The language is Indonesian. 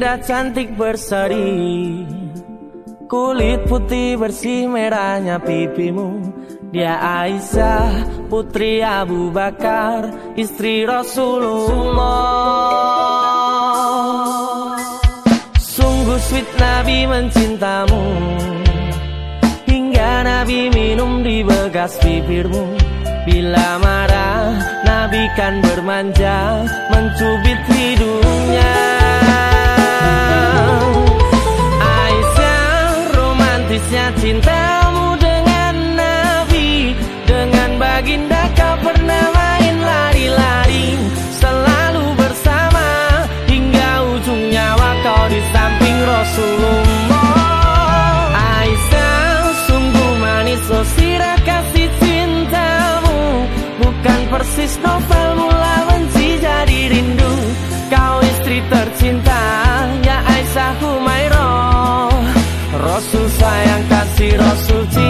indah cantik berseri. Kulit putih bersih merahnya pipimu. Dia Aisyah putri Abu Bakar Istri Rasulullah. Sungguh sweet Nabi mencintamu. Hingga Nabi minum di bekas bibirmu. Bila marah Nabi kan bermanja Mencubit hidungnya baginda kau pernah main lari-lari Selalu bersama. Hingga ujung nyawa kau di samping Rasulullah. Aisyah sungguh manis oh sirah kasih Bukan persis novel mula benci jadi rindu. Kau istri tercinta ya Aisyah Humairah. Rasul sayang kasih Rasul cintamu